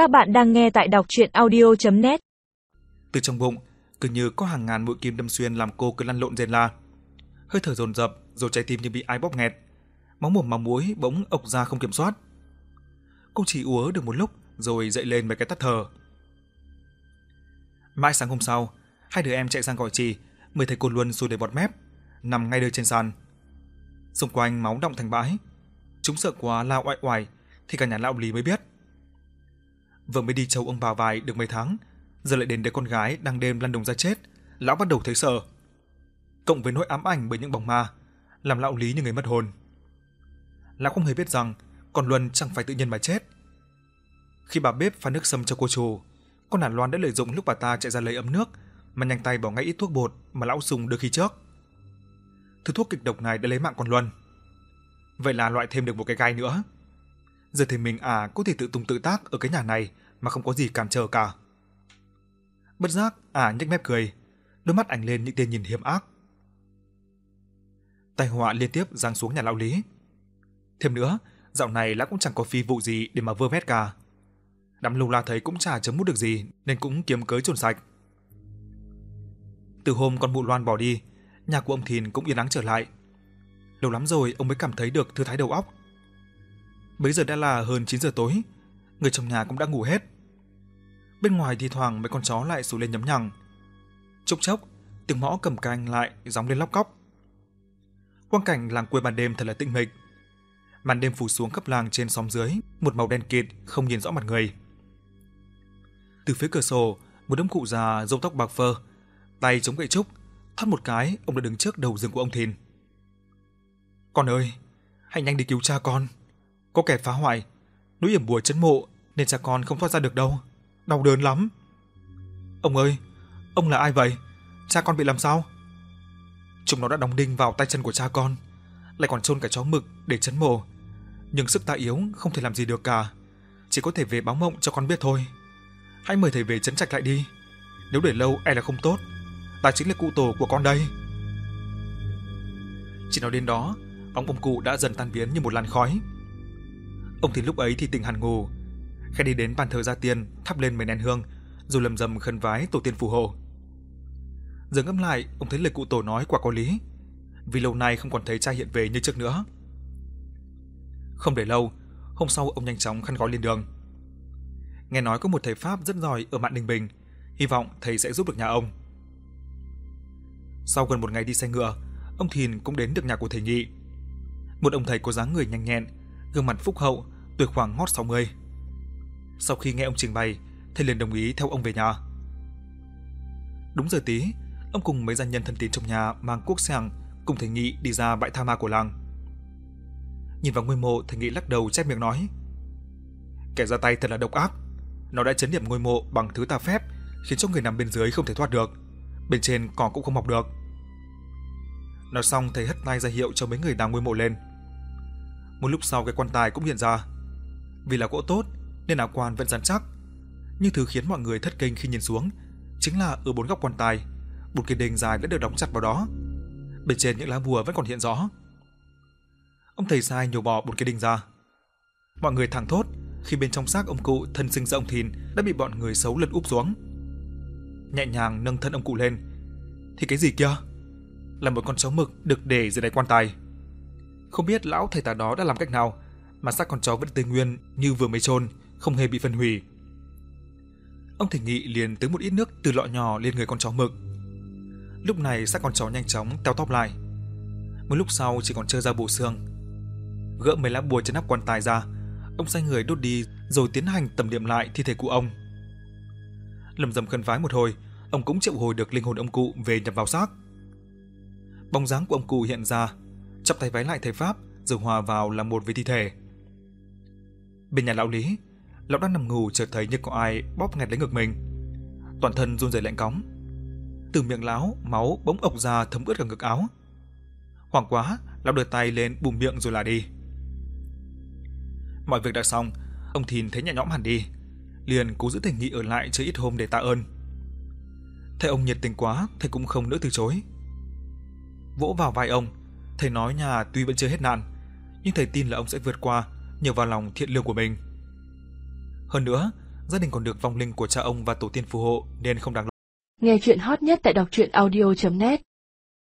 Các bạn đang nghe tại đọc chuyện audio.net Từ trong bụng, cứ như có hàng ngàn mũi kim đâm xuyên làm cô cứ lăn lộn rên la. Hơi thở dồn dập, rồi trái tim như bị ai bóp nghẹt. Máu mồm máu muối bỗng ộc ra không kiểm soát. Cô chỉ úa được một lúc rồi dậy lên mấy cái tắt thở. Mãi sáng hôm sau, hai đứa em chạy sang gọi chị, mới thấy cô Luân sùi đầy bọt mép, nằm ngay nơi trên sàn. Xung quanh máu động thành bãi. Chúng sợ quá la oại oải thì cả nhà lão Lý mới biết. Vừa mới đi châu ông bà vài được mấy tháng, giờ lại đến đứa con gái đang đêm lăn đồng ra chết, lão bắt đầu thấy sợ. Cộng với nỗi ám ảnh bởi những bóng ma, làm lão Lý như người mất hồn. Lão không hề biết rằng con Luân chẳng phải tự nhiên mà chết. Khi bà bếp pha nước sâm cho cô chủ, con Hàn Loan đã lợi dụng lúc bà ta chạy ra lấy ấm nước mà nhanh tay bỏ ngay ít thuốc bột mà lão dùng đưa khi trước. Thứ thuốc kịch độc này đã lấy mạng con Luân. Vậy là loại thêm được một cái gai nữa. Giờ thì mình à có thể tự tung tự tác ở cái nhà này mà không có gì cản trở cả. Bất giác à nhếch mép cười, đôi mắt ảnh lên những tia nhìn hiểm ác. Tai họa liên tiếp giáng xuống nhà lão Lý. Thêm nữa, dạo này lão cũng chẳng có phi vụ gì để mà vơ vét cả. Đám lùng la thấy cũng chả chấm mút được gì nên cũng kiếm cớ trồn sạch. Từ hôm con mụ Loan bỏ đi, nhà của ông Thìn cũng yên ắng trở lại. Lâu lắm rồi ông mới cảm thấy được thư thái đầu óc. Bây giờ đã là hơn 9 giờ tối, người trong nhà cũng đã ngủ hết. Bên ngoài thì thoảng mấy con chó lại sủa lên nhấm nhằng. Chốc chốc, tiếng mõ cầm canh lại gióng lên lóc cóc. Quang cảnh làng quê ban đêm thật là tĩnh mịch. Màn đêm phủ xuống khắp làng trên xóm dưới, một màu đen kịt không nhìn rõ mặt người. Từ phía cửa sổ, một ông cụ già râu tóc bạc phơ, tay chống gậy trúc, thoát một cái, ông đã đứng trước đầu giường của ông Thìn. "Con ơi, hãy nhanh đi cứu cha con. Có kẻ phá hoại, núi hiểm bùa chấn mộ nên cha con không thoát ra được đâu, đau đớn lắm." "Ông ơi, ông là ai vậy? Cha con bị làm sao?" Chúng nó đã đóng đinh vào tay chân của cha con, lại còn chôn cả chó mực để chấn mộ. Nhưng sức ta yếu không thể làm gì được cả, chỉ có thể về báo mộng cho con biết thôi. Hãy mời thầy về chấn trạch lại đi. Nếu để lâu e là không tốt. Ta chính là cụ tổ của con đây. Chỉ nói đến đó, bóng ông cụ đã dần tan biến như một làn khói. Ông thì lúc ấy thì tỉnh hẳn ngủ, khẽ đi đến bàn thờ gia tiên, thắp lên mấy nén hương, rồi lầm rầm khấn vái tổ tiên phù hộ. Giờ ngẫm lại, ông thấy lời cụ tổ nói quả có lý, vì lâu nay không còn thấy cha hiện về như trước nữa. Không để lâu, hôm sau ông nhanh chóng khăn gói lên đường. Nghe nói có một thầy pháp rất giỏi ở Mạn Ninh Bình, hy vọng thầy sẽ giúp được nhà ông. Sau gần một ngày đi xe ngựa, ông Thìn cũng đến được nhà của thầy Nhị. Một ông thầy có dáng người nhanh nhẹn, gương mặt phúc hậu, tuổi khoảng ngót 60. Sau khi nghe ông trình bày, thầy liền đồng ý theo ông về nhà. Đúng giờ tí, ông cùng mấy gia nhân thân tín trong nhà mang cuốc sàng cùng thầy Nghị đi ra bãi tha ma của làng. Nhìn vào ngôi mộ, thầy Nghị lắc đầu chép miệng nói: "Kẻ ra tay thật là độc ác, nó đã chấn điểm ngôi mộ bằng thứ tà phép, khiến cho người nằm bên dưới không thể thoát được, bên trên cỏ cũng không mọc được." Nói xong thầy hất tay ra hiệu cho mấy người đào ngôi mộ lên. Một lúc sau cái quan tài cũng hiện ra. Vì là gỗ tốt nên áo quan vẫn rắn chắc. Nhưng thứ khiến mọi người thất kinh khi nhìn xuống chính là ở bốn góc quan tài, một cái đinh dài đã được đóng chặt vào đó. Bên trên những lá bùa vẫn còn hiện rõ. Ông thầy sai nhổ bỏ bốn cái đinh ra. Mọi người thẳng thốt khi bên trong xác ông cụ thân sinh ra ông Thìn đã bị bọn người xấu lật úp xuống. Nhẹ nhàng nâng thân ông cụ lên. Thì cái gì kia? Là một con chó mực được để dưới đáy quan tài. Không biết lão thầy tà đó đã làm cách nào mà xác con chó vẫn tươi nguyên như vừa mới chôn, không hề bị phân hủy. Ông thầy nghị liền tưới một ít nước từ lọ nhỏ lên người con chó mực. Lúc này xác con chó nhanh chóng teo tóp lại. Một lúc sau chỉ còn trơ ra bộ xương. Gỡ mấy lá bùa trên nắp quan tài ra, ông sai người đốt đi rồi tiến hành tẩm điểm lại thi thể của ông. Lầm rầm khấn vái một hồi, ông cũng triệu hồi được linh hồn ông cụ về nhập vào xác. Bóng dáng của ông cụ hiện ra, chắp tay vái lại thầy pháp rồi hòa vào làm một với thi thể. Bên nhà lão Lý, lão đang nằm ngủ chợt thấy như có ai bóp nghẹt lấy ngực mình. Toàn thân run rẩy lạnh cóng. Từ miệng lão, máu bỗng ộc ra thấm ướt cả ngực áo. Hoảng quá, lão đưa tay lên bùm miệng rồi là đi. Mọi việc đã xong, ông Thìn thấy nhẹ nhõm hẳn đi, liền cố giữ thầy nghị ở lại chơi ít hôm để tạ ơn. Thấy ông nhiệt tình quá, thầy cũng không nỡ từ chối. Vỗ vào vai ông, thầy nói nhà tuy vẫn chưa hết nạn, nhưng thầy tin là ông sẽ vượt qua nhờ vào lòng thiện lương của mình. Hơn nữa, gia đình còn được vong linh của cha ông và tổ tiên phù hộ nên không đáng lo. Nghe chuyện hot nhất tại đọc truyện audio.net